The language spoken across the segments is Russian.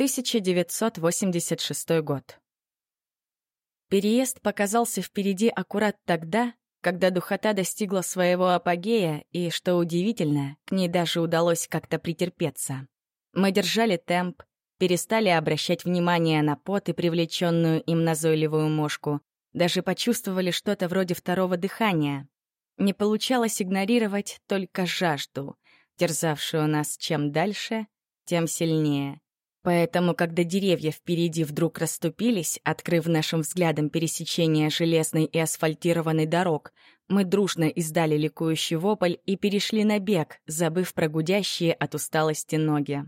1986 год. Переезд показался впереди аккурат тогда, когда духота достигла своего апогея, и, что удивительно, к ней даже удалось как-то претерпеться. Мы держали темп, перестали обращать внимание на пот и привлеченную им назойливую мошку, даже почувствовали что-то вроде второго дыхания. Не получалось игнорировать только жажду, терзавшую нас чем дальше, тем сильнее. Поэтому, когда деревья впереди вдруг расступились, открыв нашим взглядом пересечение железной и асфальтированной дорог, мы дружно издали ликующий вопль и перешли на бег, забыв про гудящие от усталости ноги.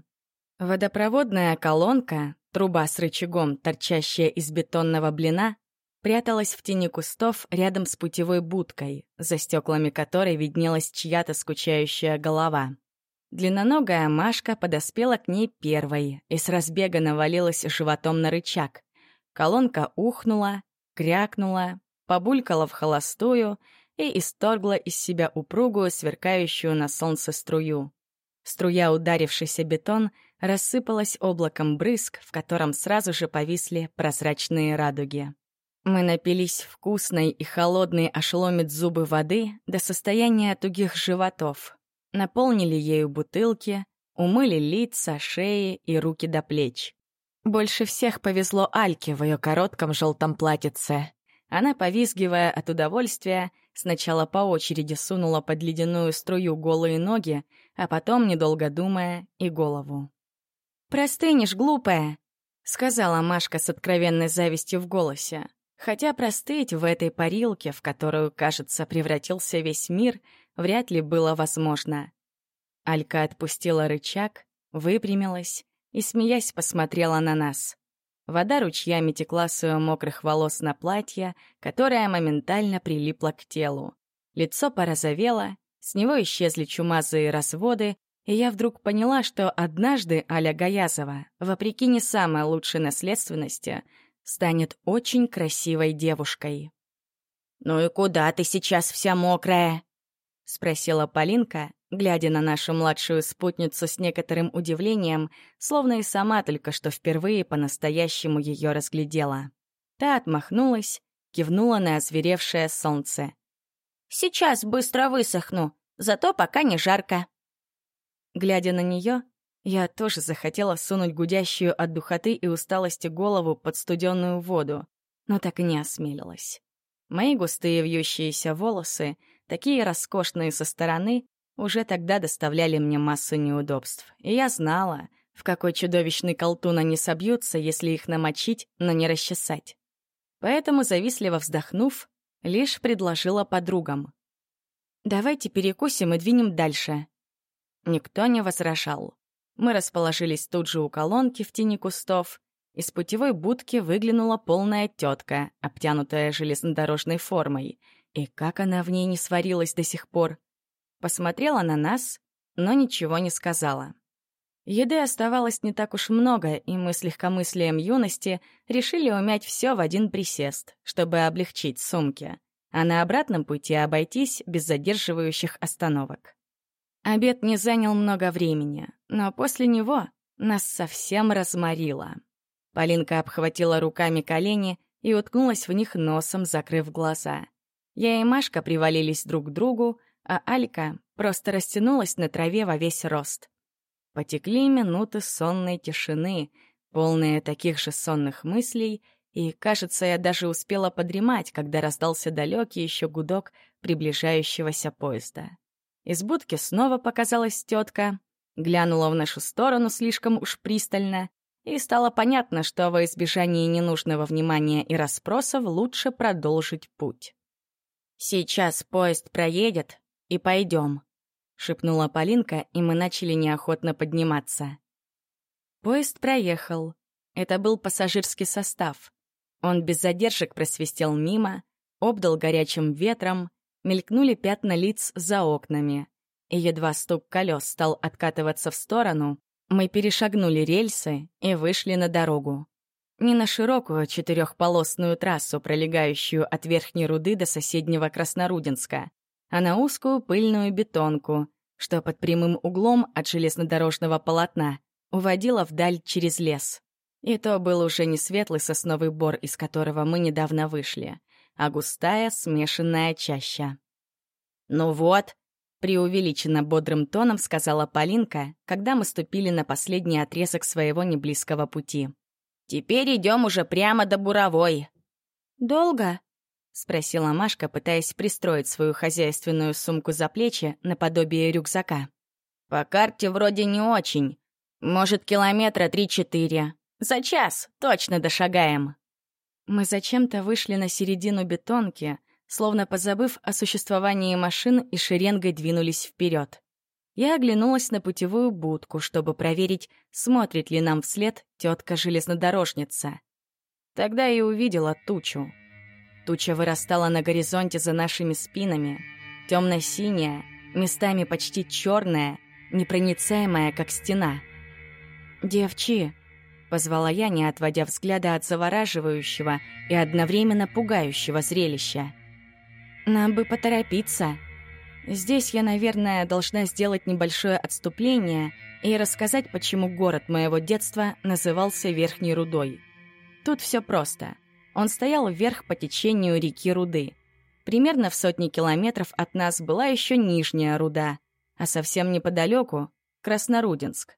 Водопроводная колонка, труба с рычагом, торчащая из бетонного блина, пряталась в тени кустов рядом с путевой будкой, за стеклами которой виднелась чья-то скучающая голова. Длинноногая Машка подоспела к ней первой и с разбега навалилась животом на рычаг. Колонка ухнула, крякнула, побулькала в холостую и исторгла из себя упругую, сверкающую на солнце струю. Струя, ударившийся бетон, рассыпалась облаком брызг, в котором сразу же повисли прозрачные радуги. Мы напились вкусной и холодной ошеломит зубы воды до состояния тугих животов, наполнили ею бутылки, умыли лица, шеи и руки до плеч. Больше всех повезло Альке в ее коротком желтом платьице. Она, повизгивая от удовольствия, сначала по очереди сунула под ледяную струю голые ноги, а потом, недолго думая, и голову. «Простынешь, глупая!» — сказала Машка с откровенной завистью в голосе. Хотя простыть в этой парилке, в которую, кажется, превратился весь мир — вряд ли было возможно. Алька отпустила рычаг, выпрямилась и, смеясь, посмотрела на нас. Вода ручьями текла с ее мокрых волос на платье, которое моментально прилипло к телу. Лицо порозовело, с него исчезли чумазые разводы, и я вдруг поняла, что однажды Аля Гаязова, вопреки не самой лучшей наследственности, станет очень красивой девушкой. «Ну и куда ты сейчас вся мокрая?» — спросила Полинка, глядя на нашу младшую спутницу с некоторым удивлением, словно и сама только что впервые по-настоящему ее разглядела. Та отмахнулась, кивнула на озверевшее солнце. «Сейчас быстро высохну, зато пока не жарко». Глядя на нее, я тоже захотела сунуть гудящую от духоты и усталости голову под студенную воду, но так и не осмелилась. Мои густые вьющиеся волосы — такие роскошные со стороны, уже тогда доставляли мне массу неудобств. И я знала, в какой чудовищный колтун они собьются, если их намочить, но не расчесать. Поэтому, завистливо вздохнув, лишь предложила подругам. «Давайте перекусим и двинем дальше». Никто не возражал. Мы расположились тут же у колонки в тени кустов. Из путевой будки выглянула полная тетка, обтянутая железнодорожной формой — и как она в ней не сварилась до сих пор? Посмотрела на нас, но ничего не сказала. Еды оставалось не так уж много, и мы с легкомыслием юности решили умять все в один присест, чтобы облегчить сумки, а на обратном пути обойтись без задерживающих остановок. Обед не занял много времени, но после него нас совсем разморило. Полинка обхватила руками колени и уткнулась в них носом, закрыв глаза. Я и Машка привалились друг к другу, а Алька просто растянулась на траве во весь рост. Потекли минуты сонной тишины, полные таких же сонных мыслей, и, кажется, я даже успела подремать, когда раздался далекий еще гудок приближающегося поезда. Из будки снова показалась тетка, глянула в нашу сторону слишком уж пристально, и стало понятно, что во избежание ненужного внимания и расспросов лучше продолжить путь. «Сейчас поезд проедет, и пойдем», — шепнула Полинка, и мы начали неохотно подниматься. Поезд проехал. Это был пассажирский состав. Он без задержек просвистел мимо, обдал горячим ветром, мелькнули пятна лиц за окнами. И едва стук колес стал откатываться в сторону, мы перешагнули рельсы и вышли на дорогу. Не на широкую четырехполосную трассу, пролегающую от Верхней Руды до соседнего Краснорудинска, а на узкую пыльную бетонку, что под прямым углом от железнодорожного полотна уводила вдаль через лес. И то был уже не светлый сосновый бор, из которого мы недавно вышли, а густая смешанная чаща. «Ну вот», — преувеличенно бодрым тоном сказала Полинка, когда мы ступили на последний отрезок своего неблизкого пути. «Теперь идем уже прямо до Буровой». «Долго?» — спросила Машка, пытаясь пристроить свою хозяйственную сумку за плечи наподобие рюкзака. «По карте вроде не очень. Может, километра три-четыре. За час точно дошагаем». Мы зачем-то вышли на середину бетонки, словно позабыв о существовании машин и шеренгой двинулись вперед. Я оглянулась на путевую будку, чтобы проверить, смотрит ли нам вслед тетка-железнодорожница. Тогда и увидела тучу. Туча вырастала на горизонте за нашими спинами, темно-синяя, местами почти черная, непроницаемая, как стена. «Девчи!» — позвала я, не отводя взгляда от завораживающего и одновременно пугающего зрелища. «Нам бы поторопиться!» Здесь я, наверное, должна сделать небольшое отступление и рассказать, почему город моего детства назывался Верхней Рудой. Тут все просто. Он стоял вверх по течению реки Руды. Примерно в сотни километров от нас была еще Нижняя Руда, а совсем неподалеку — Краснорудинск.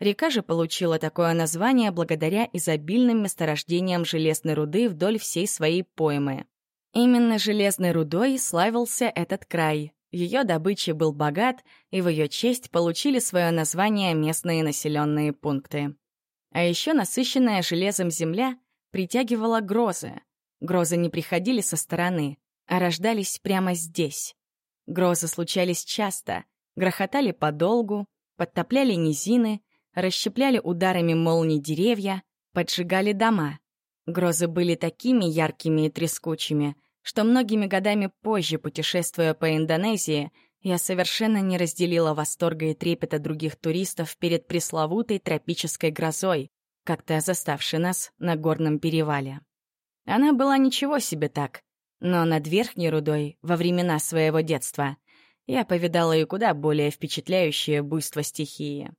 Река же получила такое название благодаря изобильным месторождениям железной руды вдоль всей своей поймы. Именно железной рудой славился этот край. Ее добычей был богат, и в ее честь получили свое название местные населенные пункты. А еще насыщенная железом земля притягивала грозы. Грозы не приходили со стороны, а рождались прямо здесь. Грозы случались часто, грохотали подолгу, подтопляли низины, расщепляли ударами молний деревья, поджигали дома. Грозы были такими яркими и трескучими, что многими годами позже, путешествуя по Индонезии, я совершенно не разделила восторга и трепета других туристов перед пресловутой тропической грозой, как-то заставший нас на горном перевале. Она была ничего себе так, но над Верхней Рудой во времена своего детства я повидала и куда более впечатляющее буйство стихии.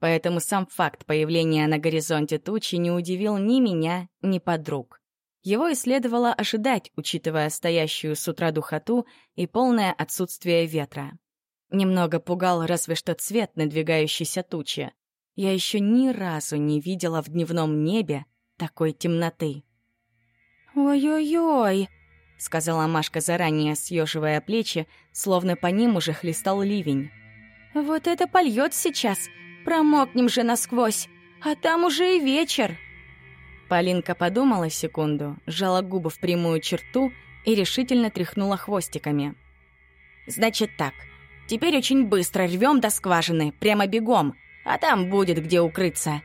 Поэтому сам факт появления на горизонте тучи не удивил ни меня, ни подруг. Его и следовало ожидать, учитывая стоящую с утра духоту и полное отсутствие ветра. Немного пугал разве что цвет надвигающейся тучи. Я еще ни разу не видела в дневном небе такой темноты. «Ой-ой-ой!» — сказала Машка заранее, съеживая плечи, словно по ним уже хлестал ливень. «Вот это польет сейчас! Промокнем же насквозь! А там уже и вечер!» Полинка подумала секунду, сжала губы в прямую черту и решительно тряхнула хвостиками. «Значит так, теперь очень быстро рвем до скважины, прямо бегом, а там будет где укрыться.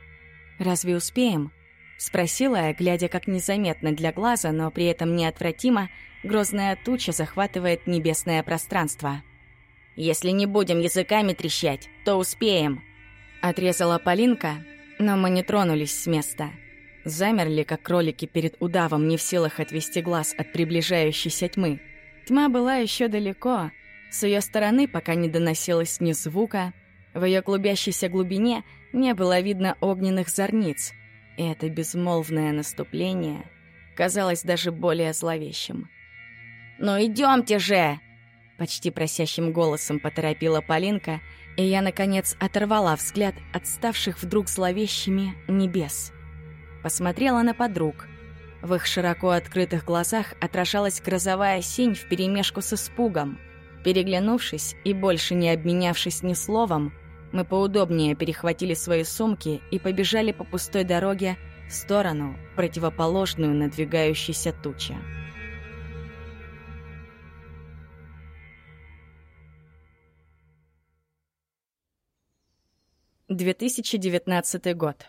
Разве успеем? Спросила я, глядя как незаметно для глаза, но при этом неотвратимо, грозная туча захватывает небесное пространство. «Если не будем языками трещать, то успеем», — отрезала Полинка, но мы не тронулись с места. Замерли, как кролики перед удавом, не в силах отвести глаз от приближающейся тьмы. Тьма была еще далеко, с ее стороны пока не доносилось ни звука, в ее клубящейся глубине не было видно огненных зорниц, и это безмолвное наступление казалось даже более зловещим. «Ну идемте же!» Почти просящим голосом поторопила Полинка, и я, наконец, оторвала взгляд от ставших вдруг зловещими небес. Посмотрела на подруг. В их широко открытых глазах отражалась грозовая синь вперемешку с испугом. Переглянувшись и больше не обменявшись ни словом, мы поудобнее перехватили свои сумки и побежали по пустой дороге в сторону, противоположную надвигающейся туче. Две тысячи девятнадцатый год.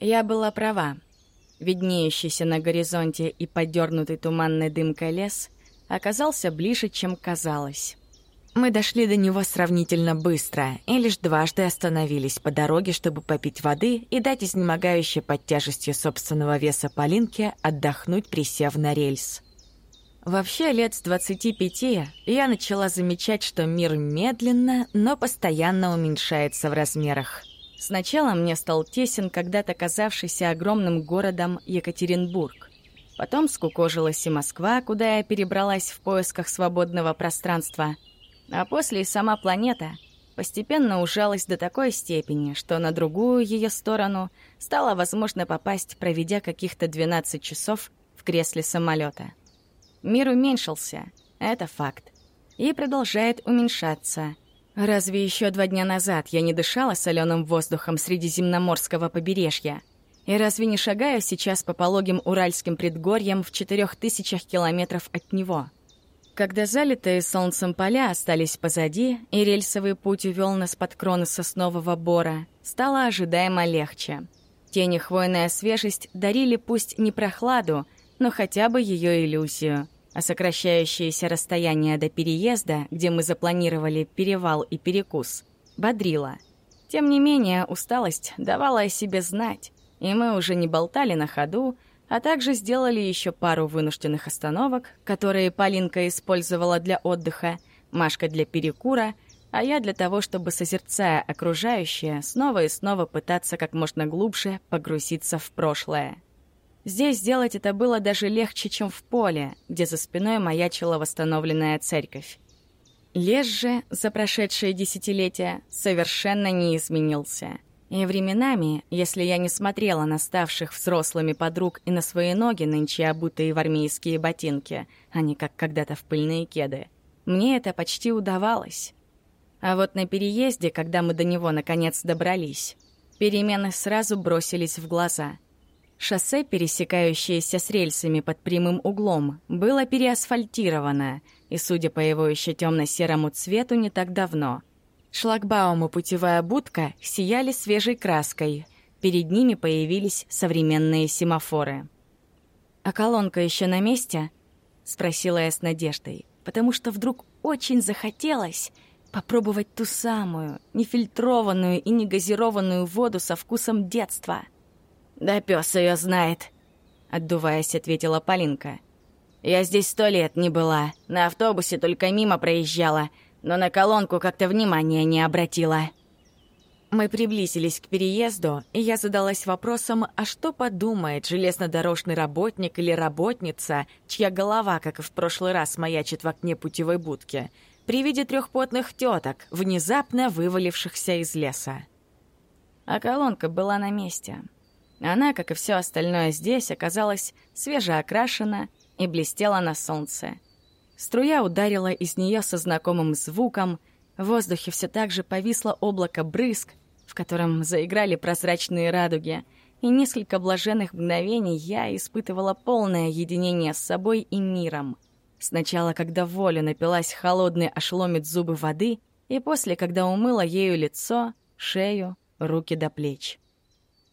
Я была права. Виднеющийся на горизонте и подернутый туманной дымкой лес оказался ближе, чем казалось. Мы дошли до него сравнительно быстро и лишь дважды остановились по дороге, чтобы попить воды и дать изнемогающей под тяжестью собственного веса Полинке отдохнуть, присев на рельс. Вообще, лет с 25 я начала замечать, что мир медленно, но постоянно уменьшается в размерах. Сначала мне стал тесен когда-то казавшийся огромным городом Екатеринбург. Потом скукожилась и Москва, куда я перебралась в поисках свободного пространства. А после и сама планета постепенно ужалась до такой степени, что на другую ее сторону стало возможно попасть, проведя каких-то 12 часов в кресле самолета. Мир уменьшился, это факт, и продолжает уменьшаться. Разве еще два дня назад я не дышала соленым воздухом средиземноморского побережья? И разве не шагаю сейчас по пологим уральским предгорьям в четырех тысячах километров от него? Когда залитые солнцем поля остались позади, и рельсовый путь увел нас под кроны соснового бора, стало ожидаемо легче. Тени хвойная свежесть дарили пусть не прохладу, но хотя бы ее иллюзию, а сокращающееся расстояние до переезда, где мы запланировали перевал и перекус, бодрило. Тем не менее, усталость давала о себе знать, и мы уже не болтали на ходу, а также сделали еще пару вынужденных остановок, которые Полинка использовала для отдыха, Машка для перекура, а я для того, чтобы, созерцая окружающее, снова и снова пытаться как можно глубже погрузиться в прошлое. Здесь сделать это было даже легче, чем в поле, где за спиной маячила восстановленная церковь. Лес же за прошедшие десятилетия совершенно не изменился — и временами, если я не смотрела на ставших взрослыми подруг и на свои ноги, нынче обутые в армейские ботинки, а не как когда-то в пыльные кеды, мне это почти удавалось. А вот на переезде, когда мы до него наконец добрались, перемены сразу бросились в глаза. Шоссе, пересекающееся с рельсами под прямым углом, было переасфальтировано, и, судя по его еще темно-серому цвету, не так давно — Шлагбаум и путевая будка сияли свежей краской. Перед ними появились современные семафоры. «А колонка еще на месте?» — спросила я с надеждой, потому что вдруг очень захотелось попробовать ту самую, нефильтрованную и негазированную воду со вкусом детства. «Да пес ее знает», — отдуваясь, ответила Полинка. «Я здесь сто лет не была, на автобусе только мимо проезжала, но на колонку как-то внимания не обратила. Мы приблизились к переезду, и я задалась вопросом, а что подумает железнодорожный работник или работница, чья голова, как и в прошлый раз, маячит в окне путевой будки, при виде трех потных теток, внезапно вывалившихся из леса. А колонка была на месте. Она, как и все остальное здесь, оказалась свежеокрашена и блестела на солнце. Струя ударила из нее со знакомым звуком, в воздухе все так же повисло облако брызг, в котором заиграли прозрачные радуги, и несколько блаженных мгновений я испытывала полное единение с собой и миром. Сначала, когда воля напилась холодной ошломит зубы воды, и после, когда умыла ею лицо, шею, руки до плеч.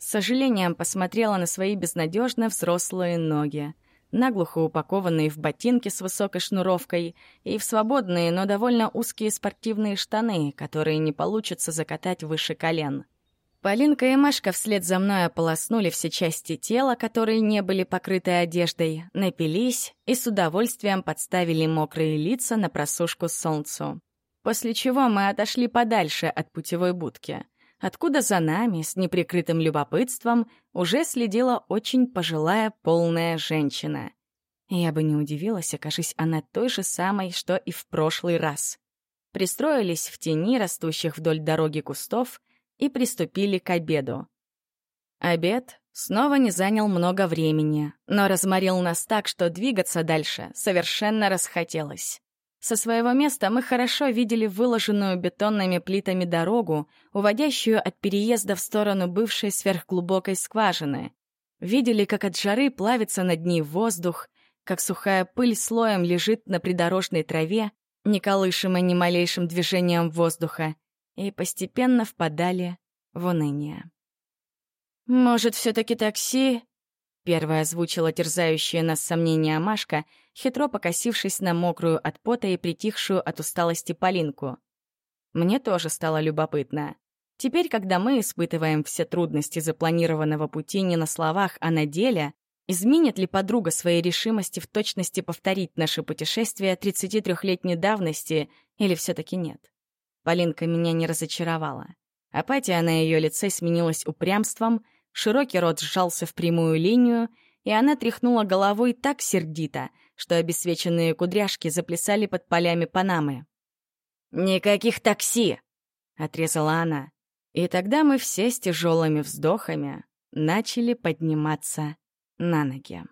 С сожалением посмотрела на свои безнадежно взрослые ноги наглухо упакованные в ботинки с высокой шнуровкой и в свободные, но довольно узкие спортивные штаны, которые не получится закатать выше колен. Полинка и Машка вслед за мной ополоснули все части тела, которые не были покрыты одеждой, напились и с удовольствием подставили мокрые лица на просушку солнцу. После чего мы отошли подальше от путевой будки — откуда за нами с неприкрытым любопытством уже следила очень пожилая полная женщина. Я бы не удивилась, окажись она той же самой, что и в прошлый раз. Пристроились в тени растущих вдоль дороги кустов и приступили к обеду. Обед снова не занял много времени, но разморил нас так, что двигаться дальше совершенно расхотелось. Со своего места мы хорошо видели выложенную бетонными плитами дорогу, уводящую от переезда в сторону бывшей сверхглубокой скважины. Видели, как от жары плавится над ней воздух, как сухая пыль слоем лежит на придорожной траве, не колышемой ни малейшим движением воздуха, и постепенно впадали в уныние. «Может, все-таки такси?» Первая озвучила терзающее нас сомнения Машка, хитро покосившись на мокрую от пота и притихшую от усталости Полинку. Мне тоже стало любопытно. Теперь, когда мы испытываем все трудности запланированного пути не на словах, а на деле, Изменит ли подруга своей решимости в точности повторить наше путешествие 33-летней давности или все таки нет? Полинка меня не разочаровала. Апатия на ее лице сменилась упрямством, широкий рот сжался в прямую линию, и она тряхнула головой так сердито, что обесвеченные кудряшки заплясали под полями Панамы. «Никаких такси!» — отрезала она. И тогда мы все с тяжелыми вздохами начали подниматься на ноги.